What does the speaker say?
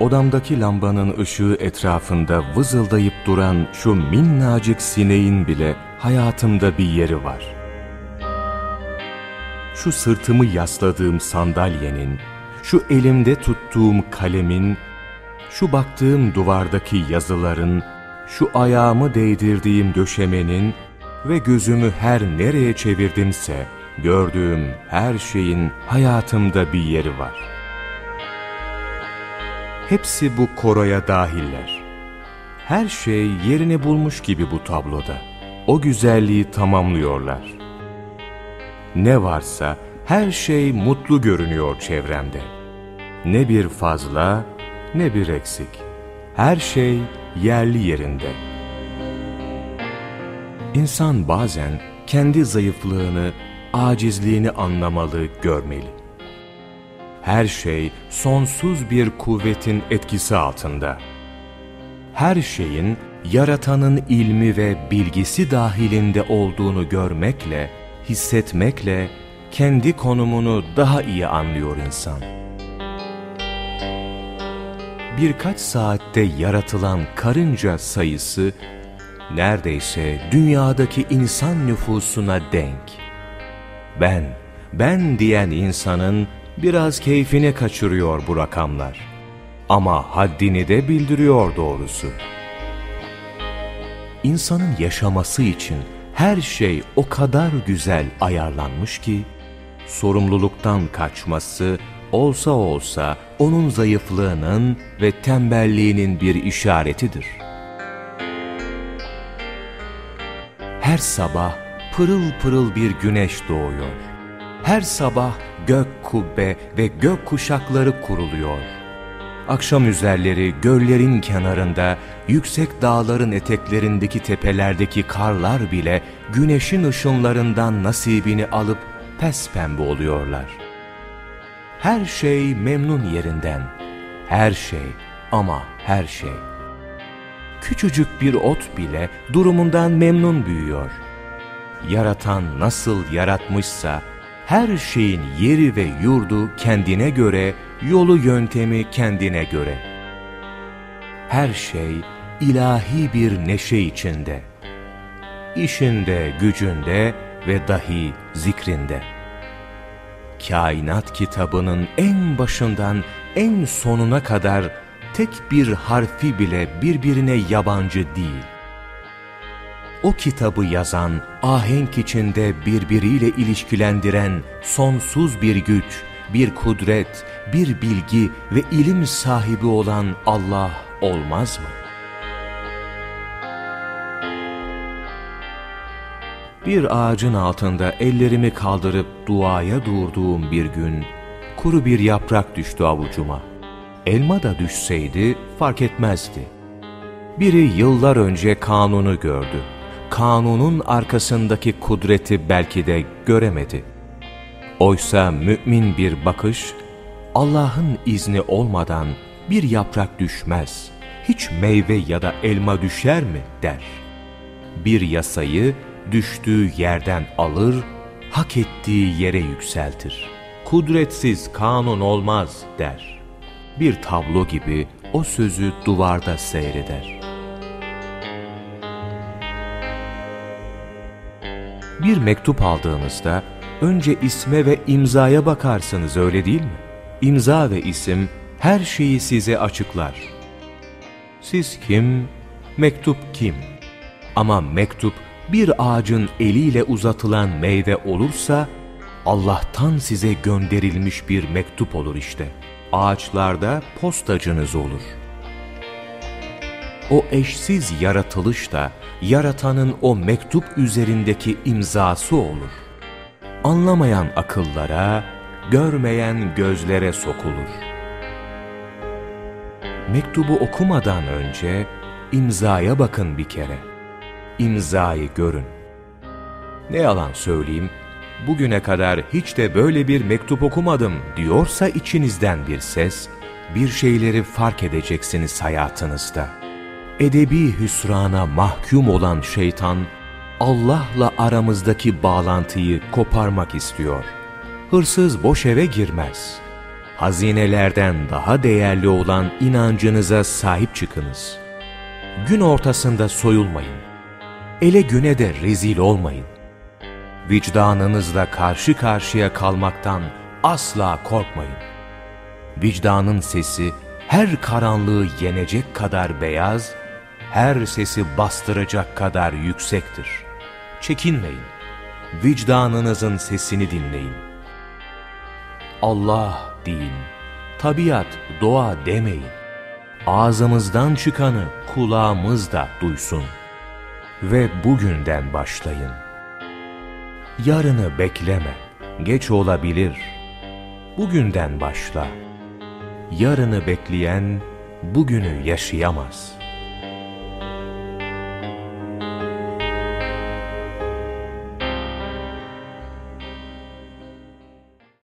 odamdaki lambanın ışığı etrafında vızıldayıp duran şu minnacık sineğin bile hayatımda bir yeri var. Şu sırtımı yasladığım sandalyenin, şu elimde tuttuğum kalemin, şu baktığım duvardaki yazıların, şu ayağımı değdirdiğim döşemenin ve gözümü her nereye çevirdimse, gördüğüm her şeyin hayatımda bir yeri var. Hepsi bu koroya dahiller. Her şey yerini bulmuş gibi bu tabloda. O güzelliği tamamlıyorlar. Ne varsa her şey mutlu görünüyor çevremde. Ne bir fazla ne bir eksik. Her şey yerli yerinde. İnsan bazen kendi zayıflığını, acizliğini anlamalı, görmeli. Her şey sonsuz bir kuvvetin etkisi altında. Her şeyin yaratanın ilmi ve bilgisi dahilinde olduğunu görmekle, hissetmekle kendi konumunu daha iyi anlıyor insan. Birkaç saatte yaratılan karınca sayısı neredeyse dünyadaki insan nüfusuna denk. Ben, ben diyen insanın biraz keyfini kaçırıyor bu rakamlar. Ama haddini de bildiriyor doğrusu. İnsanın yaşaması için her şey o kadar güzel ayarlanmış ki, sorumluluktan kaçması olsa olsa onun zayıflığının ve tembelliğinin bir işaretidir. Her sabah pırıl pırıl bir güneş doğuyor. Her sabah gök kubbe ve gök kuşakları kuruluyor. Akşam üzerleri göllerin kenarında, yüksek dağların eteklerindeki tepelerdeki karlar bile güneşin ışınlarından nasibini alıp pembe oluyorlar. Her şey memnun yerinden, her şey ama her şey. Küçücük bir ot bile durumundan memnun büyüyor. Yaratan nasıl yaratmışsa, her şeyin yeri ve yurdu kendine göre, yolu yöntemi kendine göre. Her şey ilahi bir neşe içinde. İşinde, gücünde ve dahi zikrinde. Kainat kitabının en başından en sonuna kadar tek bir harfi bile birbirine yabancı değil o kitabı yazan, ahenk içinde birbiriyle ilişkilendiren sonsuz bir güç, bir kudret, bir bilgi ve ilim sahibi olan Allah olmaz mı? Bir ağacın altında ellerimi kaldırıp duaya durduğum bir gün, kuru bir yaprak düştü avucuma. Elma da düşseydi fark etmezdi. Biri yıllar önce kanunu gördü kanunun arkasındaki kudreti belki de göremedi. Oysa mümin bir bakış, Allah'ın izni olmadan bir yaprak düşmez, hiç meyve ya da elma düşer mi der. Bir yasayı düştüğü yerden alır, hak ettiği yere yükseltir. Kudretsiz kanun olmaz der. Bir tablo gibi o sözü duvarda seyreder. Bir mektup aldığınızda önce isme ve imzaya bakarsınız öyle değil mi? İmza ve isim her şeyi size açıklar. Siz kim, mektup kim? Ama mektup bir ağacın eliyle uzatılan meyve olursa Allah'tan size gönderilmiş bir mektup olur işte. Ağaçlarda postacınız olur. O eşsiz yaratılış da yaratanın o mektup üzerindeki imzası olur. Anlamayan akıllara, görmeyen gözlere sokulur. Mektubu okumadan önce imzaya bakın bir kere. İmzayı görün. Ne yalan söyleyeyim, bugüne kadar hiç de böyle bir mektup okumadım diyorsa içinizden bir ses, bir şeyleri fark edeceksiniz hayatınızda.'' Edebi hüsrana mahkum olan şeytan, Allah'la aramızdaki bağlantıyı koparmak istiyor. Hırsız boş eve girmez. hazinelerden daha değerli olan inancınıza sahip çıkınız. Gün ortasında soyulmayın. Ele güne de rezil olmayın. Vicdanınızla karşı karşıya kalmaktan asla korkmayın. Vicdanın sesi her karanlığı yenecek kadar beyaz, her sesi bastıracak kadar yüksektir. Çekinmeyin. Vicdanınızın sesini dinleyin. Allah deyin. Tabiat, doğa demeyin. Ağzımızdan çıkanı kulağımız da duysun. Ve bugünden başlayın. Yarını bekleme, geç olabilir. Bugünden başla. Yarını bekleyen bugünü yaşayamaz.''